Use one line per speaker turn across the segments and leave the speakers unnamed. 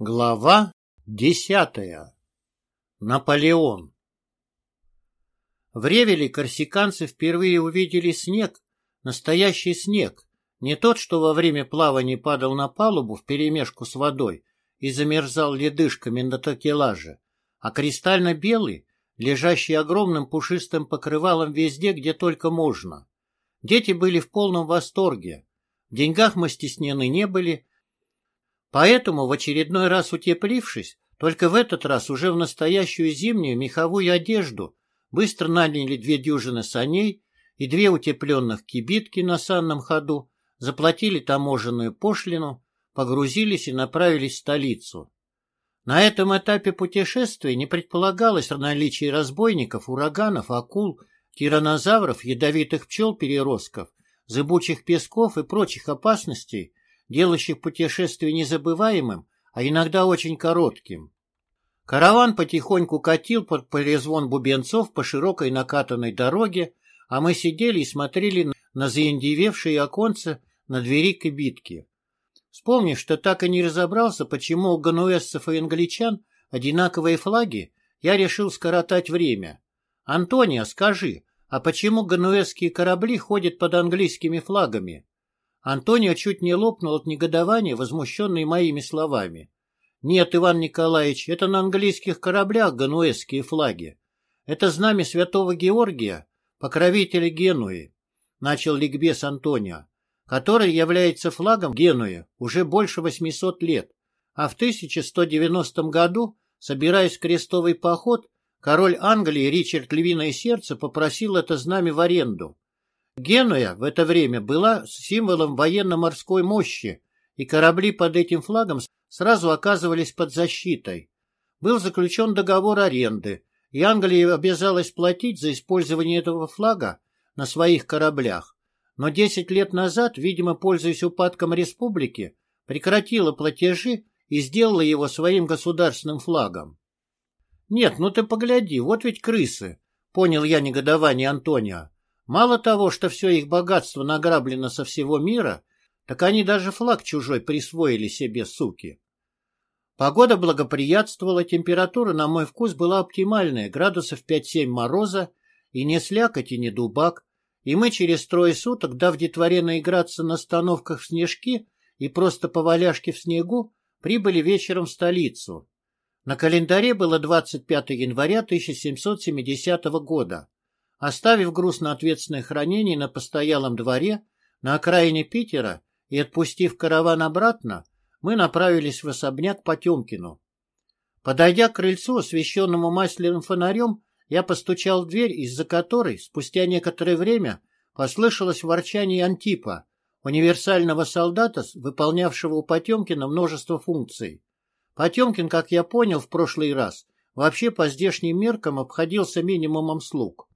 Глава десятая. Наполеон. В Ревеле корсиканцы впервые увидели снег, настоящий снег, не тот, что во время плавания падал на палубу вперемешку с водой и замерзал ледышками на такелаже, а кристально-белый, лежащий огромным пушистым покрывалом везде, где только можно. Дети были в полном восторге. В деньгах мы стеснены не были, Поэтому, в очередной раз утеплившись, только в этот раз уже в настоящую зимнюю меховую одежду, быстро наняли две дюжины саней и две утепленных кибитки на санном ходу, заплатили таможенную пошлину, погрузились и направились в столицу. На этом этапе путешествия не предполагалось наличие разбойников, ураганов, акул, тиранозавров, ядовитых пчел-переростков, зыбучих песков и прочих опасностей, делающих путешествие незабываемым, а иногда очень коротким. Караван потихоньку катил под перезвон бубенцов по широкой накатанной дороге, а мы сидели и смотрели на заиндевевшие оконца на двери кибитки. Вспомнив, что так и не разобрался, почему у гануэзцев и англичан одинаковые флаги, я решил скоротать время. «Антонио, скажи, а почему гануэзские корабли ходят под английскими флагами?» Антонио чуть не лопнул от негодования, возмущенный моими словами. «Нет, Иван Николаевич, это на английских кораблях гануэзские флаги. Это знамя святого Георгия, покровителя Генуи», — начал ликбез Антонио, который является флагом Генуи уже больше 800 лет. А в 1190 году, собираясь в крестовый поход, король Англии Ричард Львиное Сердце попросил это знамя в аренду. Генуя в это время была символом военно-морской мощи, и корабли под этим флагом сразу оказывались под защитой. Был заключен договор аренды, и Англия обязалась платить за использование этого флага на своих кораблях. Но 10 лет назад, видимо, пользуясь упадком республики, прекратила платежи и сделала его своим государственным флагом. «Нет, ну ты погляди, вот ведь крысы!» — понял я негодование Антонио. Мало того, что все их богатство награблено со всего мира, так они даже флаг чужой присвоили себе, суки. Погода благоприятствовала, температура, на мой вкус, была оптимальная, градусов 5-7 мороза, и не слякоть, и не дубак, и мы через трое суток, дав детворе наиграться на остановках в снежки и просто по валяшке в снегу, прибыли вечером в столицу. На календаре было 25 января 1770 года. Оставив груз на ответственное хранение на постоялом дворе на окраине Питера и отпустив караван обратно, мы направились в особняк Потемкину. Подойдя к крыльцу, освещенному масляным фонарем, я постучал в дверь, из-за которой, спустя некоторое время, послышалось ворчание Антипа, универсального солдата, выполнявшего у Потемкина множество функций. Потемкин, как я понял в прошлый раз, вообще по здешним меркам обходился минимумом слуг.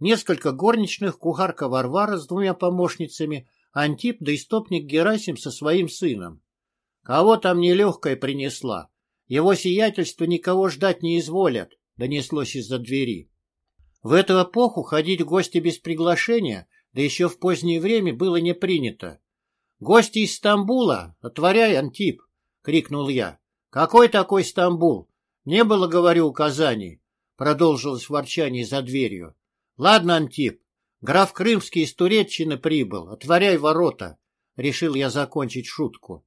Несколько горничных, кухарка Варвара с двумя помощницами, Антип да истопник Герасим со своим сыном. Кого там нелегкая принесла? Его сиятельство никого ждать не изволят, донеслось из-за двери. В эту эпоху ходить в гости без приглашения, да еще в позднее время, было не принято. «Гости из Стамбула! Отворяй, Антип!» — крикнул я. «Какой такой Стамбул? Не было, говорю, указаний!» Продолжилось ворчание за дверью. Ладно, Антип, граф Крымский из Туреччины прибыл, отворяй ворота. Решил я закончить шутку.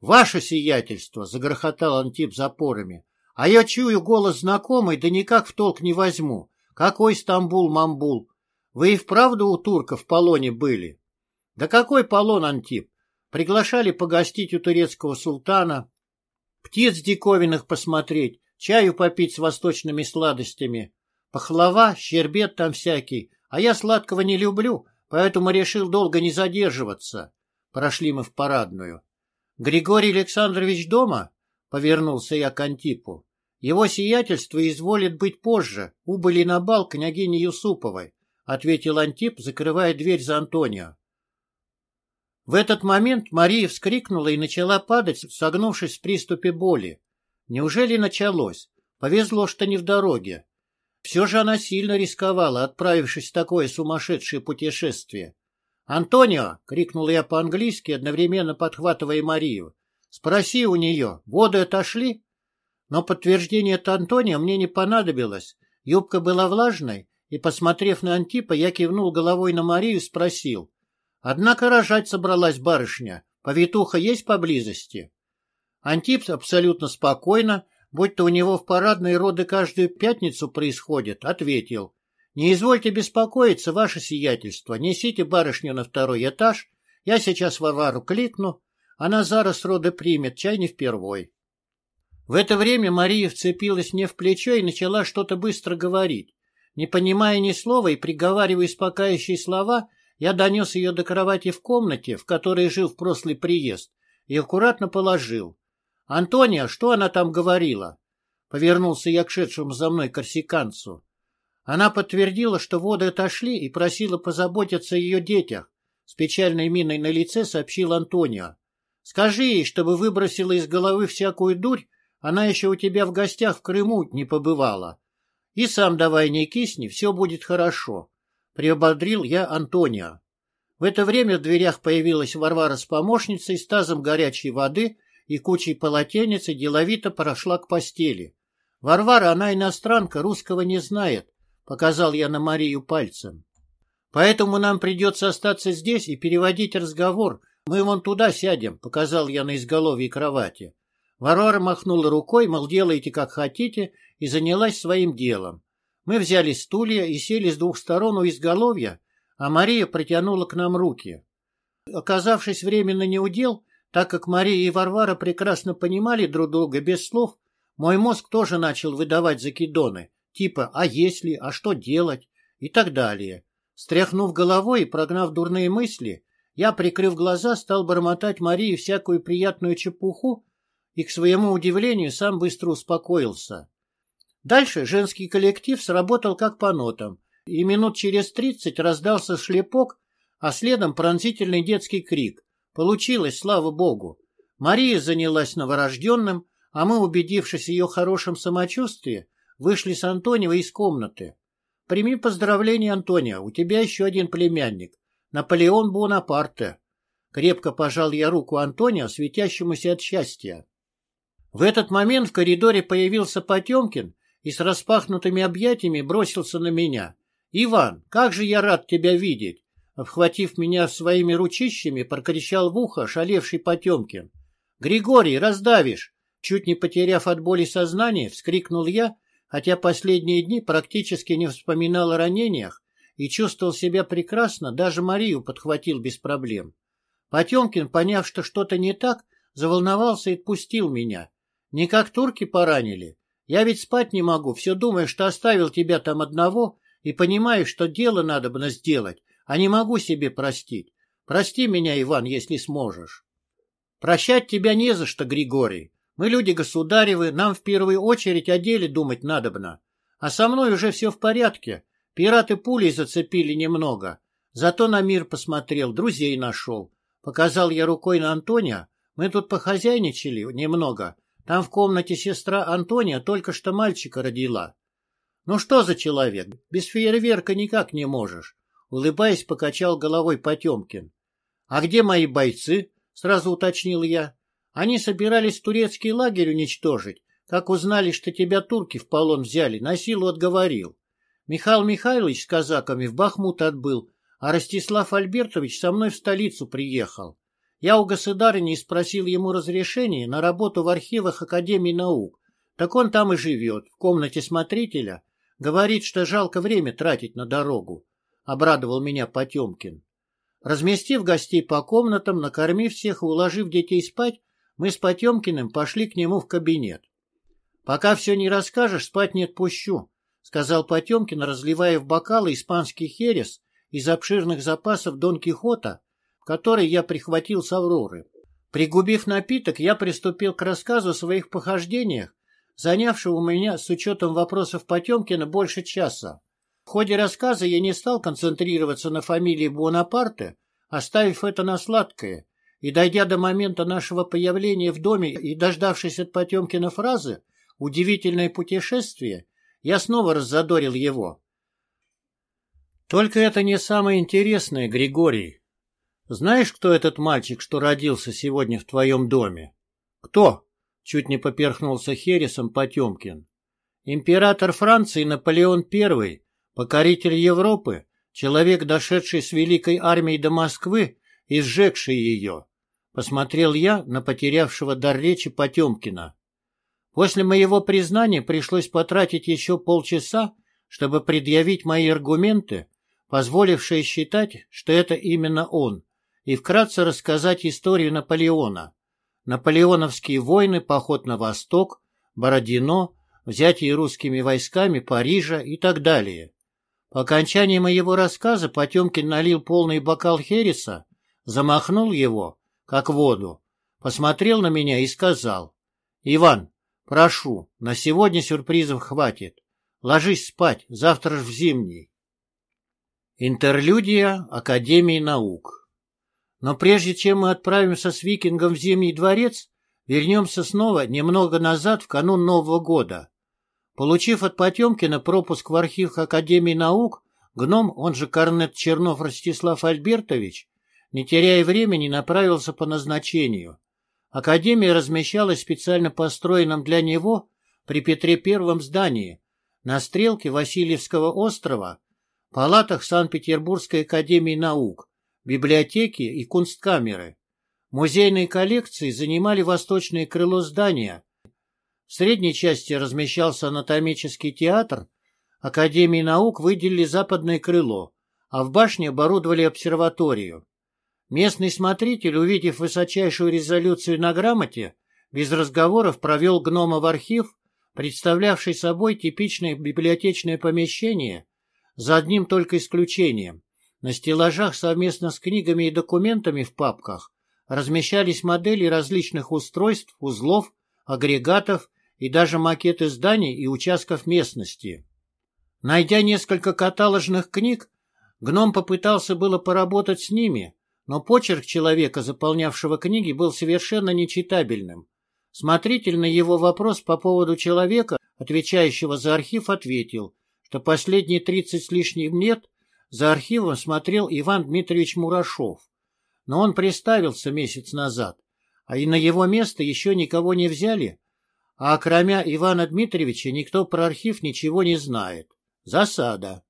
Ваше сиятельство, загрохотал Антип запорами. А я чую голос знакомый, да никак в толк не возьму. Какой Стамбул-мамбул? Вы и вправду у турков в полоне были? Да какой полон, Антип? Приглашали погостить у турецкого султана, птиц диковинных посмотреть, чаю попить с восточными сладостями. Пахлава, щербет там всякий, а я сладкого не люблю, поэтому решил долго не задерживаться. Прошли мы в парадную. — Григорий Александрович дома? — повернулся я к Антипу. — Его сиятельство изволит быть позже, убыли на бал княгини Юсуповой, — ответил Антип, закрывая дверь за Антонио. В этот момент Мария вскрикнула и начала падать, согнувшись в приступе боли. Неужели началось? Повезло, что не в дороге. Все же она сильно рисковала, отправившись в такое сумасшедшее путешествие. «Антонио!» — крикнул я по-английски, одновременно подхватывая Марию. Спроси у нее, воды отошли? Но подтверждение от Антония мне не понадобилось. Юбка была влажной, и, посмотрев на Антипа, я кивнул головой на Марию и спросил. Однако рожать собралась барышня. Повитуха есть поблизости? Антип абсолютно спокойно, будь-то у него в парадной роды каждую пятницу происходит, ответил. Не извольте беспокоиться, ваше сиятельство, несите барышню на второй этаж, я сейчас Варвару кликну, она зараз роды примет, чай не впервой. В это время Мария вцепилась мне в плечо и начала что-то быстро говорить. Не понимая ни слова и приговаривая успокаивающие слова, я донес ее до кровати в комнате, в которой жил в прошлый приезд, и аккуратно положил. «Антония, что она там говорила?» Повернулся я к шедшему за мной корсиканцу. Она подтвердила, что воды отошли и просила позаботиться о ее детях. С печальной миной на лице сообщил Антонио. «Скажи ей, чтобы выбросила из головы всякую дурь, она еще у тебя в гостях в Крыму не побывала. И сам давай не кисни, все будет хорошо», — приободрил я Антонио. В это время в дверях появилась Варвара с помощницей, с тазом горячей воды и кучей полотенец и деловито прошла к постели. Варвара, она иностранка, русского не знает, показал я на Марию пальцем. Поэтому нам придется остаться здесь и переводить разговор. Мы вон туда сядем, показал я на изголовье кровати. Варвара махнула рукой, мол, делайте как хотите, и занялась своим делом. Мы взяли стулья и сели с двух сторон у изголовья, а Мария протянула к нам руки. Оказавшись временно неудел, так как Мария и Варвара прекрасно понимали друг друга без слов, мой мозг тоже начал выдавать закидоны, типа «а если?», «а что делать?» и так далее. Стряхнув головой и прогнав дурные мысли, я, прикрыв глаза, стал бормотать Марии всякую приятную чепуху и, к своему удивлению, сам быстро успокоился. Дальше женский коллектив сработал как по нотам, и минут через тридцать раздался шлепок, а следом пронзительный детский крик. Получилось, слава богу. Мария занялась новорожденным, а мы, убедившись в ее хорошем самочувствии, вышли с Антониева из комнаты. Прими поздравление, Антонио, у тебя еще один племянник. Наполеон Бонапарте. Крепко пожал я руку Антонио, светящемуся от счастья. В этот момент в коридоре появился Потемкин и с распахнутыми объятиями бросился на меня. «Иван, как же я рад тебя видеть! Обхватив меня своими ручищами, прокричал в ухо шалевший Потемкин. «Григорий, раздавишь!» Чуть не потеряв от боли сознание, вскрикнул я, хотя последние дни практически не вспоминал о ранениях и чувствовал себя прекрасно, даже Марию подхватил без проблем. Потемкин, поняв, что что-то не так, заволновался и отпустил меня. Не как турки поранили. Я ведь спать не могу, все думаю, что оставил тебя там одного и понимаю, что дело надо бы сделать, а не могу себе простить. Прости меня, Иван, если сможешь. Прощать тебя не за что, Григорий. Мы люди государевы, нам в первую очередь о деле думать надобно. А со мной уже все в порядке. Пираты пулей зацепили немного. Зато на мир посмотрел, друзей нашел. Показал я рукой на Антония. Мы тут похозяйничали немного. Там в комнате сестра Антония только что мальчика родила. Ну что за человек? Без фейерверка никак не можешь. Улыбаясь, покачал головой Потемкин. — А где мои бойцы? — сразу уточнил я. — Они собирались турецкий лагерь уничтожить. Как узнали, что тебя турки в полон взяли, на силу отговорил. Михаил Михайлович с казаками в Бахмут отбыл, а Ростислав Альбертович со мной в столицу приехал. Я у государыни спросил ему разрешения на работу в архивах Академии наук. Так он там и живет, в комнате смотрителя. Говорит, что жалко время тратить на дорогу обрадовал меня Потемкин. Разместив гостей по комнатам, накормив всех и уложив детей спать, мы с Потемкиным пошли к нему в кабинет. — Пока все не расскажешь, спать не отпущу, — сказал Потемкин, разливая в бокалы испанский херес из обширных запасов Дон Кихота, который я прихватил с Авроры. Пригубив напиток, я приступил к рассказу о своих похождениях, занявшего у меня с учетом вопросов Потемкина больше часа. В ходе рассказа я не стал концентрироваться на фамилии Буонапарте, оставив это на сладкое, и, дойдя до момента нашего появления в доме и дождавшись от Потемкина фразы «удивительное путешествие», я снова раззадорил его. «Только это не самое интересное, Григорий. Знаешь, кто этот мальчик, что родился сегодня в твоем доме?» Кто? Чуть не поперхнулся Хересом Потемкин. Император Франции Наполеон I, покоритель Европы, человек, дошедший с великой армией до Москвы и сжегший ее. Посмотрел я на потерявшего дар речи Потемкина. После моего признания пришлось потратить еще полчаса, чтобы предъявить мои аргументы, позволившие считать, что это именно он, и вкратце рассказать историю Наполеона. Наполеоновские войны, поход на восток, Бородино, взятие русскими войсками Парижа и так далее. По окончании моего рассказа Потемкин налил полный бокал Хереса, замахнул его, как воду, посмотрел на меня и сказал, «Иван, прошу, на сегодня сюрпризов хватит. Ложись спать, завтра ж в зимний». Интерлюдия Академии наук Но прежде чем мы отправимся с викингом в Зимний дворец, вернемся снова немного назад в канун Нового года. Получив от Потемкина пропуск в архив Академии наук, гном, он же корнет Чернов Ростислав Альбертович, не теряя времени, направился по назначению. Академия размещалась в специально построенном для него при Петре Первом здании на стрелке Васильевского острова, палатах Санкт-Петербургской академии наук, библиотеки и кунсткамеры. Музейные коллекции занимали восточное крыло здания. В средней части размещался анатомический театр, Академии наук выделили западное крыло, а в башне оборудовали обсерваторию. Местный смотритель, увидев высочайшую резолюцию на грамоте, без разговоров провел гнома в архив, представлявший собой типичное библиотечное помещение, за одним только исключением. На стеллажах совместно с книгами и документами в папках размещались модели различных устройств, узлов, агрегатов и даже макеты зданий и участков местности. Найдя несколько каталожных книг, гном попытался было поработать с ними, но почерк человека, заполнявшего книги, был совершенно нечитабельным. Смотритель на его вопрос по поводу человека, отвечающего за архив, ответил, что последние тридцать с лишним лет за архивом смотрел Иван Дмитриевич Мурашов. Но он приставился месяц назад, а и на его место еще никого не взяли, а кроме Ивана Дмитриевича никто про архив ничего не знает. Засада.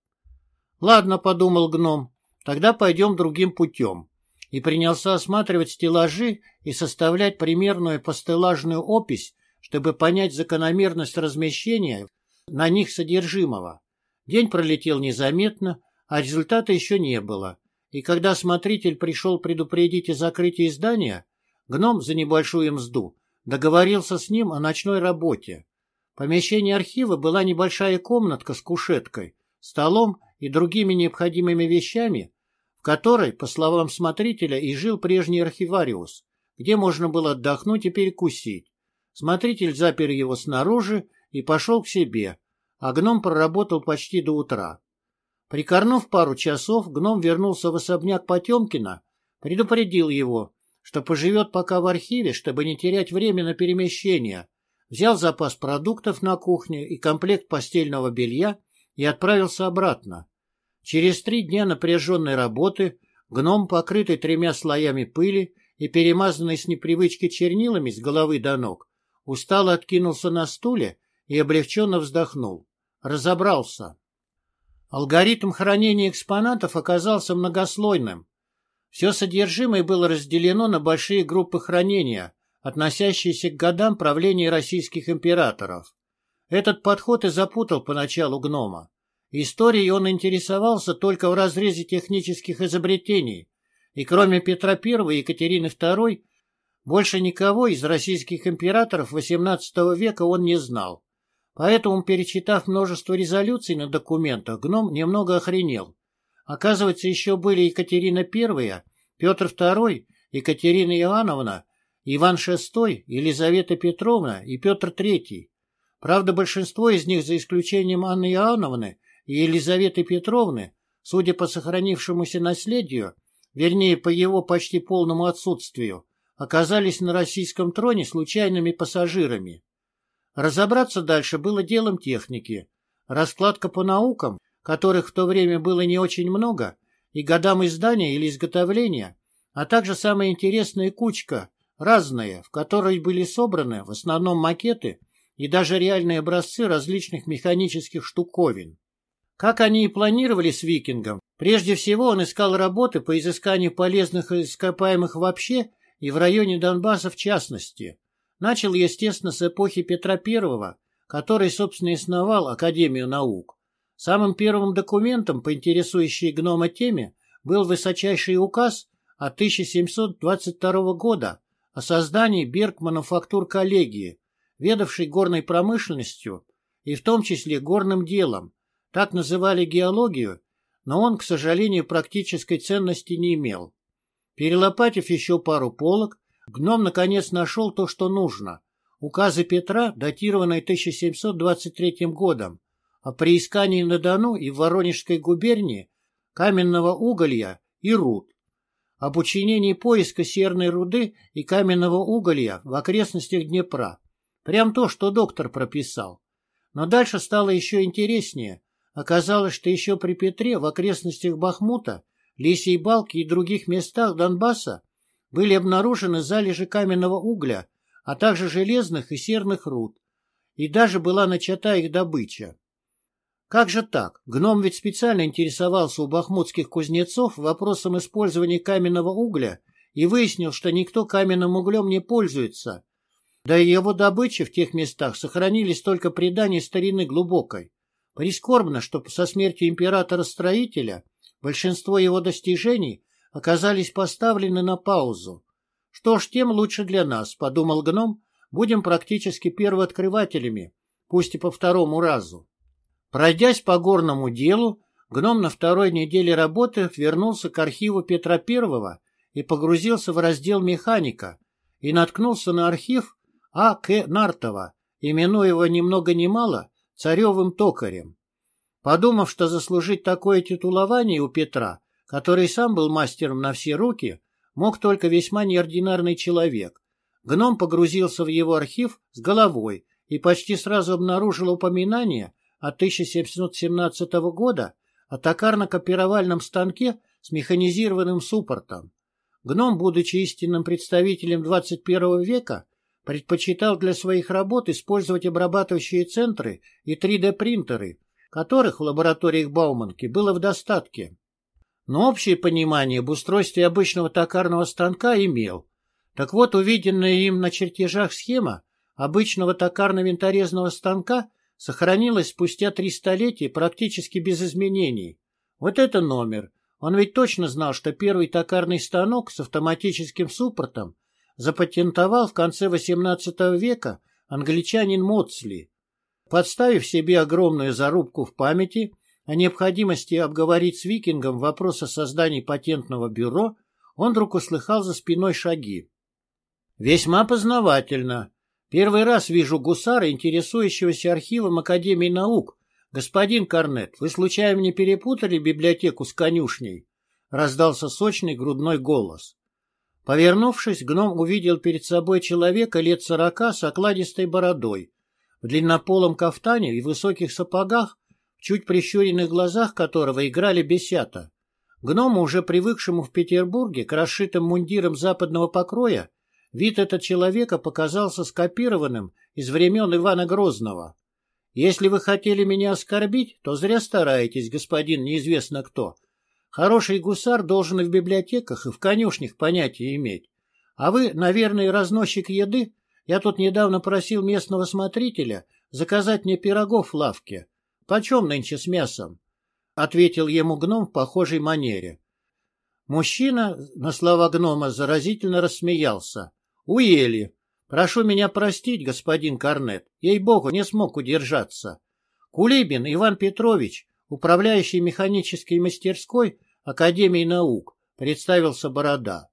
Ладно, подумал гном, тогда пойдем другим путем и принялся осматривать стеллажи и составлять примерную постеллажную опись, чтобы понять закономерность размещения на них содержимого. День пролетел незаметно, а результата еще не было, и когда смотритель пришел предупредить о закрытии здания, гном за небольшую мзду договорился с ним о ночной работе. В помещении архива была небольшая комнатка с кушеткой, столом и другими необходимыми вещами, в которой, по словам смотрителя, и жил прежний архивариус, где можно было отдохнуть и перекусить. Смотритель запер его снаружи и пошел к себе, а гном проработал почти до утра. Прикорнув пару часов, гном вернулся в особняк Потемкина, предупредил его, что поживет пока в архиве, чтобы не терять время на перемещение, взял запас продуктов на кухне и комплект постельного белья и отправился обратно. Через три дня напряженной работы гном, покрытый тремя слоями пыли и перемазанный с непривычки чернилами с головы до ног, устало откинулся на стуле и облегченно вздохнул. Разобрался. Алгоритм хранения экспонатов оказался многослойным. Все содержимое было разделено на большие группы хранения, относящиеся к годам правления российских императоров. Этот подход и запутал поначалу гнома. Историей он интересовался только в разрезе технических изобретений, и кроме Петра I и Екатерины II больше никого из российских императоров XVIII века он не знал. Поэтому, перечитав множество резолюций на документах, гном немного охренел. Оказывается, еще были Екатерина I, Петр II, Екатерина Иоанновна, Иван VI, Елизавета Петровна и Петр III. Правда, большинство из них, за исключением Анны Иоанновны, и Елизаветы Петровны, судя по сохранившемуся наследию, вернее, по его почти полному отсутствию, оказались на российском троне случайными пассажирами. Разобраться дальше было делом техники. Раскладка по наукам, которых в то время было не очень много, и годам издания или изготовления, а также самая интересная кучка разные, в которой были собраны в основном макеты и даже реальные образцы различных механических штуковин. Как они и планировали с викингом, прежде всего он искал работы по изысканию полезных ископаемых вообще и в районе Донбасса в частности. Начал, естественно, с эпохи Петра I, который, собственно, и основал Академию наук. Самым первым документом по интересующей гнома теме был высочайший указ от 1722 года о создании Берг-мануфактур коллегии, ведавшей горной промышленностью и в том числе горным делом, так называли геологию, но он, к сожалению, практической ценности не имел. Перелопатив еще пару полок, гном наконец нашел то, что нужно. Указы Петра, датированные 1723 годом, о приискании на Дону и в Воронежской губернии каменного уголья и руд, об учинении поиска серной руды и каменного уголья в окрестностях Днепра. Прям то, что доктор прописал. Но дальше стало еще интереснее. Оказалось, что еще при Петре в окрестностях Бахмута, Лисьей Балки и других местах Донбасса были обнаружены залежи каменного угля, а также железных и серных руд, и даже была начата их добыча. Как же так? Гном ведь специально интересовался у бахмутских кузнецов вопросом использования каменного угля и выяснил, что никто каменным углем не пользуется. Да и его добычи в тех местах сохранились только предания старины глубокой. Прискорбно, что со смертью императора-строителя большинство его достижений оказались поставлены на паузу. Что ж, тем лучше для нас, подумал гном, будем практически первооткрывателями, пусть и по второму разу. Пройдясь по горному делу, гном на второй неделе работы вернулся к архиву Петра I и погрузился в раздел «Механика» и наткнулся на архив А. К. Нартова, именуя его ни много ни мало царевым токарем. Подумав, что заслужить такое титулование у Петра, который сам был мастером на все руки, мог только весьма неординарный человек, гном погрузился в его архив с головой и почти сразу обнаружил упоминание от 1717 года о токарно-копировальном станке с механизированным суппортом. Гном, будучи истинным представителем 21 века, предпочитал для своих работ использовать обрабатывающие центры и 3D-принтеры, которых в лабораториях Бауманки было в достатке. Но общее понимание об устройстве обычного токарного станка имел. Так вот, увиденная им на чертежах схема обычного токарно-винторезного станка сохранилась спустя три столетия практически без изменений. Вот это номер. Он ведь точно знал, что первый токарный станок с автоматическим суппортом запатентовал в конце XVIII века англичанин Моцли. Подставив себе огромную зарубку в памяти о необходимости обговорить с викингом вопрос о создании патентного бюро, он вдруг услыхал за спиной шаги. Весьма познавательно. Первый раз вижу гусара, интересующегося архивом Академии наук. Господин Корнет, вы случайно не перепутали библиотеку с конюшней? Раздался сочный грудной голос. Повернувшись, гном увидел перед собой человека лет сорока с окладистой бородой, в длиннополом кафтане и высоких сапогах, в чуть прищуренных глазах которого играли бесята. Гному, уже привыкшему в Петербурге к расшитым мундирам западного покроя, вид этого человека показался скопированным из времен Ивана Грозного. «Если вы хотели меня оскорбить, то зря стараетесь, господин неизвестно кто», Хороший гусар должен и в библиотеках, и в конюшнях понятия иметь. А вы, наверное, разносчик еды? Я тут недавно просил местного смотрителя заказать мне пирогов в лавке. Почем нынче с мясом? — ответил ему гном в похожей манере. Мужчина на слова гнома заразительно рассмеялся. — Уели. Прошу меня простить, господин Корнет. Ей-богу, не смог удержаться. Кулибин Иван Петрович, управляющий механической мастерской Академии наук, представился Борода.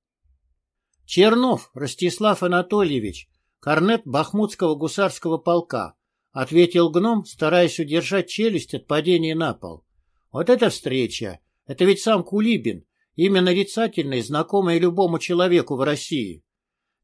Чернов Ростислав Анатольевич, корнет Бахмутского гусарского полка, ответил гном, стараясь удержать челюсть от падения на пол. Вот эта встреча! Это ведь сам Кулибин, имя нарицательное, знакомое любому человеку в России.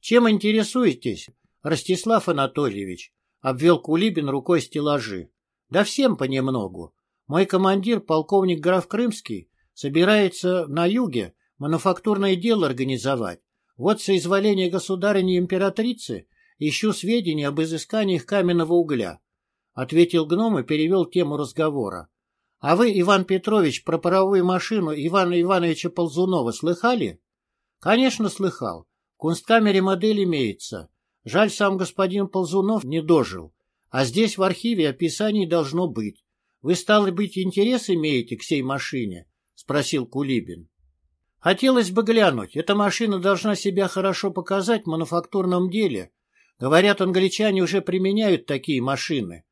Чем интересуетесь, Ростислав Анатольевич? Обвел Кулибин рукой стеллажи. Да всем понемногу. Мой командир, полковник граф Крымский, собирается на юге мануфактурное дело организовать. Вот соизволение государыни-императрицы ищу сведения об изысканиях каменного угля, — ответил гном и перевел тему разговора. — А вы, Иван Петрович, про паровую машину Ивана Ивановича Ползунова слыхали? — Конечно, слыхал. Кунсткамере модель имеется. Жаль, сам господин Ползунов не дожил. А здесь в архиве описаний должно быть. Вы, стало быть, интерес имеете к сей машине? — спросил Кулибин. — Хотелось бы глянуть. Эта машина должна себя хорошо показать в мануфактурном деле. Говорят, англичане уже применяют такие машины.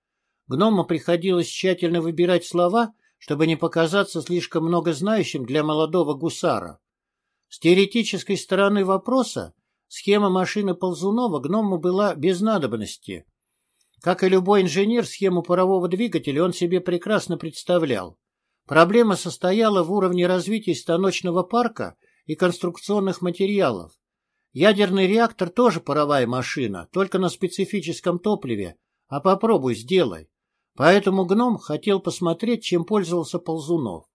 Гному приходилось тщательно выбирать слова, чтобы не показаться слишком многознающим для молодого гусара. С теоретической стороны вопроса схема машины Ползунова гному была без надобности. Как и любой инженер, схему парового двигателя он себе прекрасно представлял. Проблема состояла в уровне развития станочного парка и конструкционных материалов. Ядерный реактор тоже паровая машина, только на специфическом топливе. А попробуй, сделай. Поэтому гном хотел посмотреть, чем пользовался Ползунов.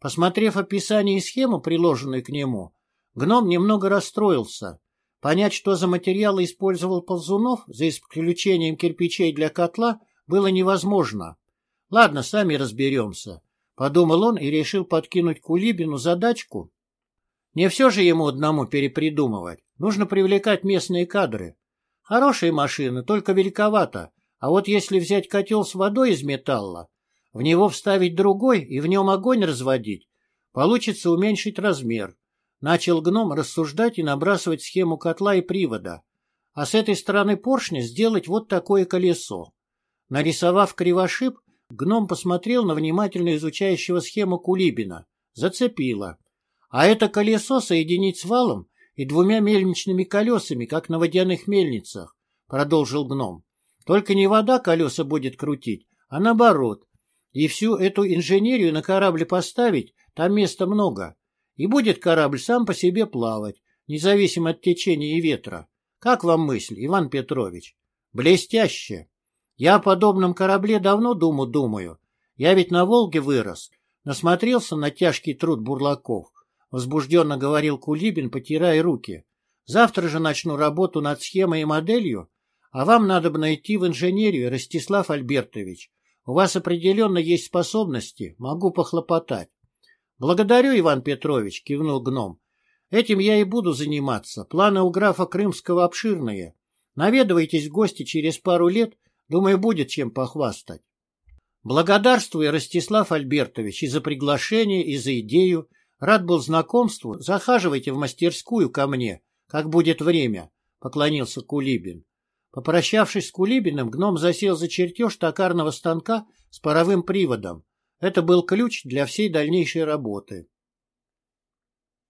Посмотрев описание и схему, приложенную к нему, гном немного расстроился. Понять, что за материалы использовал Ползунов, за исключением кирпичей для котла, было невозможно. Ладно, сами разберемся. Подумал он и решил подкинуть Кулибину задачку. Не все же ему одному перепридумывать. Нужно привлекать местные кадры. Хорошие машины, только великовато. А вот если взять котел с водой из металла, в него вставить другой и в нем огонь разводить, получится уменьшить размер. Начал гном рассуждать и набрасывать схему котла и привода. А с этой стороны поршня сделать вот такое колесо. Нарисовав кривошип, гном посмотрел на внимательно изучающего схему Кулибина. Зацепило. А это колесо соединить с валом и двумя мельничными колесами, как на водяных мельницах, продолжил гном. Только не вода колеса будет крутить, а наоборот. И всю эту инженерию на корабле поставить, там места много. И будет корабль сам по себе плавать, независимо от течения и ветра. Как вам мысль, Иван Петрович? Блестяще. Я о подобном корабле давно думу думаю. Я ведь на Волге вырос, насмотрелся на тяжкий труд бурлаков. Возбужденно говорил Кулибин, потирая руки. Завтра же начну работу над схемой и моделью, а вам надо бы найти в инженерию, Ростислав Альбертович. У вас определенно есть способности, могу похлопотать. Благодарю, Иван Петрович, кивнул гном. Этим я и буду заниматься. Планы у графа Крымского обширные. Наведывайтесь в гости через пару лет, думаю, будет чем похвастать. Благодарствую, Ростислав Альбертович, и за приглашение, и за идею. Рад был знакомству. Захаживайте в мастерскую ко мне, как будет время, — поклонился Кулибин. Попрощавшись с Кулибиным, гном засел за чертеж токарного станка с паровым приводом. Это был ключ для всей дальнейшей работы.